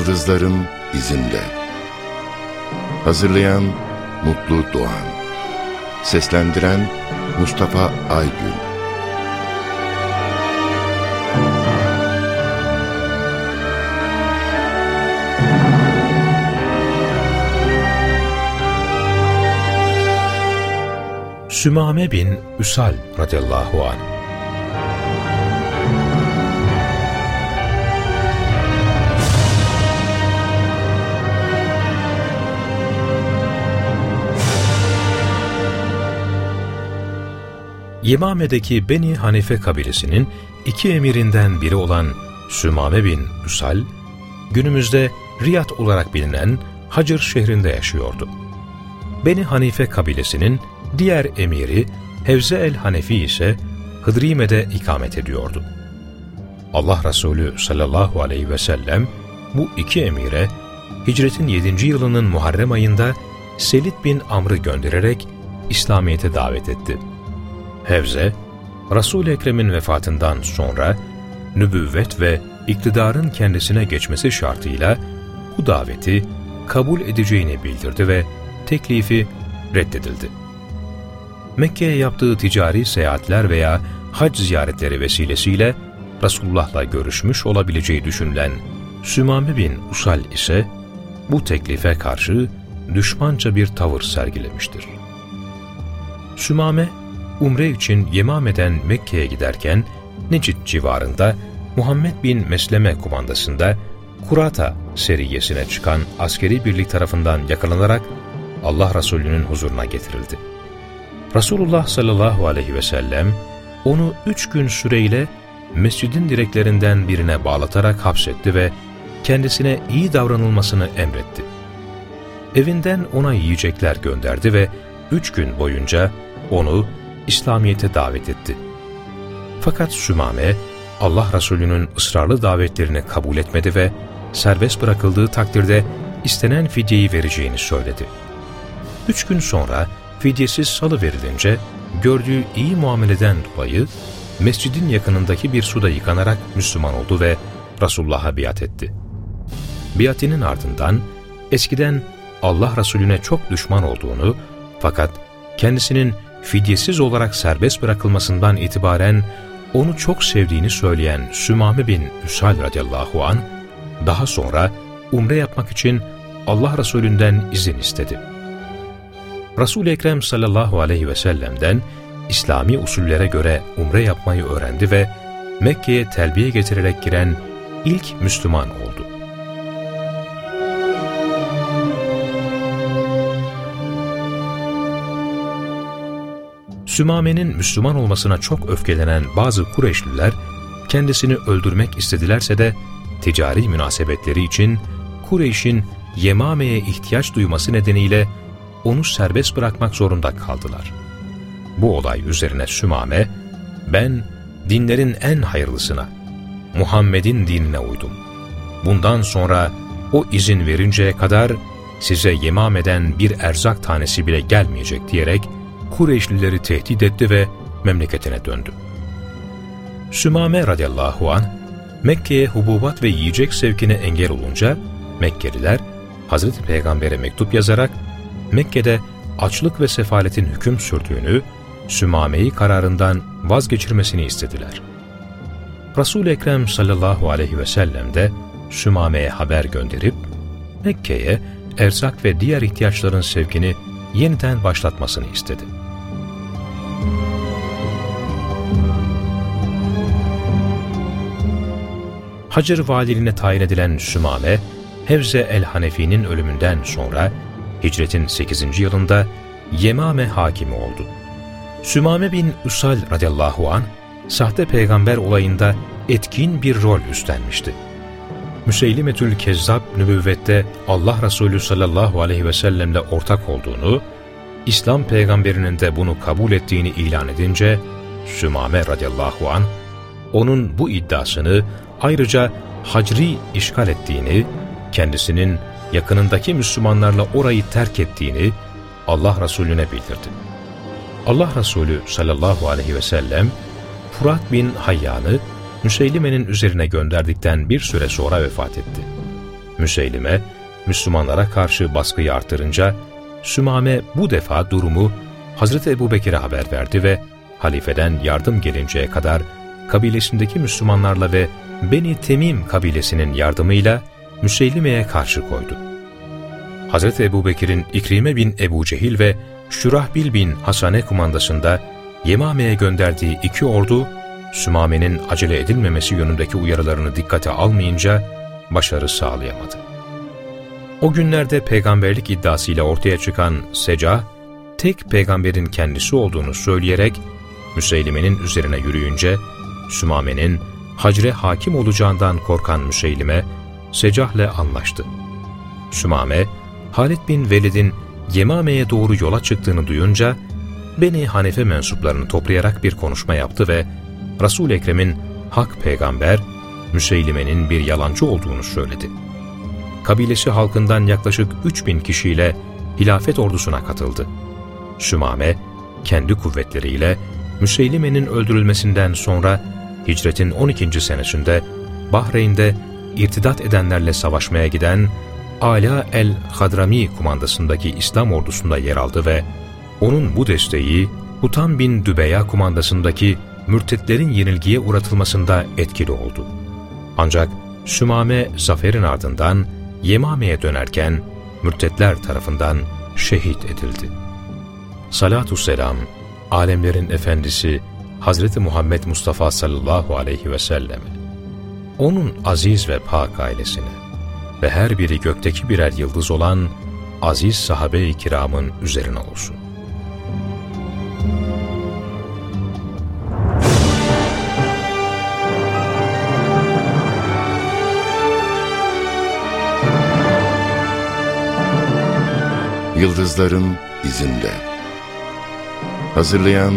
Yıldızların izinde. Hazırlayan Mutlu Doğan. Seslendiren Mustafa Aygün. Sümame bin Üsal radıyallahu anh Yemame'deki Beni Hanife kabilesinin iki emirinden biri olan Sümame bin Üsal, günümüzde Riyad olarak bilinen Hacır şehrinde yaşıyordu. Beni Hanife kabilesinin diğer emiri Hevze el-Hanefi ise Hıdrime'de ikamet ediyordu. Allah Resulü sallallahu aleyhi ve sellem bu iki emire hicretin 7. yılının Muharrem ayında Selid bin Amr'ı göndererek İslamiyet'e davet etti. Hevze, Resul-i Ekrem'in vefatından sonra nübüvvet ve iktidarın kendisine geçmesi şartıyla bu daveti kabul edeceğini bildirdi ve teklifi reddedildi. Mekke'ye yaptığı ticari seyahatler veya hac ziyaretleri vesilesiyle Resulullah'la görüşmüş olabileceği düşünülen Sümame bin Usal ise bu teklife karşı düşmanca bir tavır sergilemiştir. Sümame umre için Yemame'den Mekke'ye giderken Necid civarında Muhammed bin Mesleme kumandasında Kurata seriyesine çıkan askeri birlik tarafından yakalanarak Allah Resulü'nün huzuruna getirildi. Resulullah sallallahu aleyhi ve sellem onu üç gün süreyle mescidin direklerinden birine bağlatarak hapsetti ve kendisine iyi davranılmasını emretti. Evinden ona yiyecekler gönderdi ve üç gün boyunca onu İslamiyet'e davet etti. Fakat Sümame, Allah Resulü'nün ısrarlı davetlerini kabul etmedi ve serbest bırakıldığı takdirde istenen fidyeyi vereceğini söyledi. Üç gün sonra fidyesiz salı verilince gördüğü iyi muameleden dolayı mescidin yakınındaki bir suda yıkanarak Müslüman oldu ve Resulullah'a biat etti. Biatinin ardından eskiden Allah Resulüne çok düşman olduğunu fakat kendisinin fidyesiz olarak serbest bırakılmasından itibaren onu çok sevdiğini söyleyen Sümame bin Üsal radıyallahu an daha sonra umre yapmak için Allah Resulünden izin istedi. Resul-i Ekrem sallallahu aleyhi ve sellem'den İslami usullere göre umre yapmayı öğrendi ve Mekke'ye telbiye getirerek giren ilk Müslüman oldu. Sümame'nin Müslüman olmasına çok öfkelenen bazı Kureyşliler kendisini öldürmek istedilerse de ticari münasebetleri için Kureyş'in Yemame'ye ihtiyaç duyması nedeniyle onu serbest bırakmak zorunda kaldılar. Bu olay üzerine Sümame, ben dinlerin en hayırlısına, Muhammed'in dinine uydum. Bundan sonra o izin verinceye kadar size Yemame'den bir erzak tanesi bile gelmeyecek diyerek Kureyşlileri tehdit etti ve memleketine döndü. Sümame radıyallahu an Mekke'ye hububat ve yiyecek sevkine engel olunca Mekkeliler Hazreti Peygamber'e mektup yazarak Mekke'de açlık ve sefaletin hüküm sürdüğünü, Sümame'yi kararından vazgeçirmesini istediler. Resul-i Ekrem sallallahu aleyhi ve sellem de Sümame'ye haber gönderip Mekke'ye erzak ve diğer ihtiyaçların sevkini yeniden başlatmasını istedi. Hacır valiliğine tayin edilen Sümame, Hevze el-Hanefi'nin ölümünden sonra hicretin 8. yılında Yemame hakimi oldu. Sümame bin Usal radıyallahu an sahte peygamber olayında etkin bir rol üstlenmişti. Müseylimetül Kezzab nübüvvette Allah Resulü sallallahu aleyhi ve sellemle ortak olduğunu, İslam peygamberinin de bunu kabul ettiğini ilan edince, Sümame radıyallahu an onun bu iddiasını ayrıca hacri işgal ettiğini, kendisinin yakınındaki Müslümanlarla orayı terk ettiğini Allah Resulüne bildirdi. Allah Resulü sallallahu aleyhi ve sellem Furat bin Hayyan'ı Müseylime'nin üzerine gönderdikten bir süre sonra vefat etti. Müseylime, Müslümanlara karşı baskıyı artırınca, Sümame bu defa durumu Hazreti Ebu Bekir'e haber verdi ve halifeden yardım gelinceye kadar kabilesindeki Müslümanlarla ve Beni Temim kabilesinin yardımıyla Müseylime'ye karşı koydu. Hazreti Ebu Bekir'in İkrime bin Ebu Cehil ve Şurahbil bin Hasane kumandasında Yemame'ye gönderdiği iki ordu, Sümame'nin acele edilmemesi yönündeki uyarılarını dikkate almayınca başarı sağlayamadı. O günlerde peygamberlik iddiasıyla ortaya çıkan Seca, tek peygamberin kendisi olduğunu söyleyerek Müseylime'nin üzerine yürüyünce, Sümame'nin Hacre hakim olacağından korkan Müseylime, Secah'le anlaştı. Sümame, Halid bin Velid'in Yemame'ye doğru yola çıktığını duyunca, Beni Hanefe mensuplarını toplayarak bir konuşma yaptı ve Resul-i Ekrem'in hak peygamber, Müseylime'nin bir yalancı olduğunu söyledi. Kabilesi halkından yaklaşık 3000 kişiyle hilafet ordusuna katıldı. Sümame, kendi kuvvetleriyle Müseylime'nin öldürülmesinden sonra hicretin 12. senesinde Bahreyn'de irtidat edenlerle savaşmaya giden Ala el-Hadrami kumandasındaki İslam ordusunda yer aldı ve onun bu desteği Hutan bin Dübeya kumandasındaki mürtetlerin yenilgiye uğratılmasında etkili oldu. Ancak Sümame zaferin ardından Yemame'ye dönerken mürtetler tarafından şehit edildi. Salatü selam, alemlerin efendisi Hazreti Muhammed Mustafa sallallahu aleyhi ve selleme, onun aziz ve pak ailesine ve her biri gökteki birer yıldız olan aziz sahabe-i kiramın üzerine olsun. Yıldızların izinde. Hazırlayan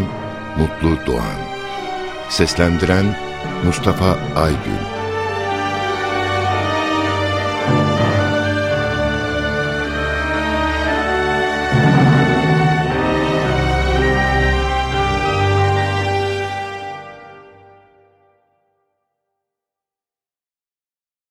Mutlu Doğan. Seslendiren Mustafa Aygün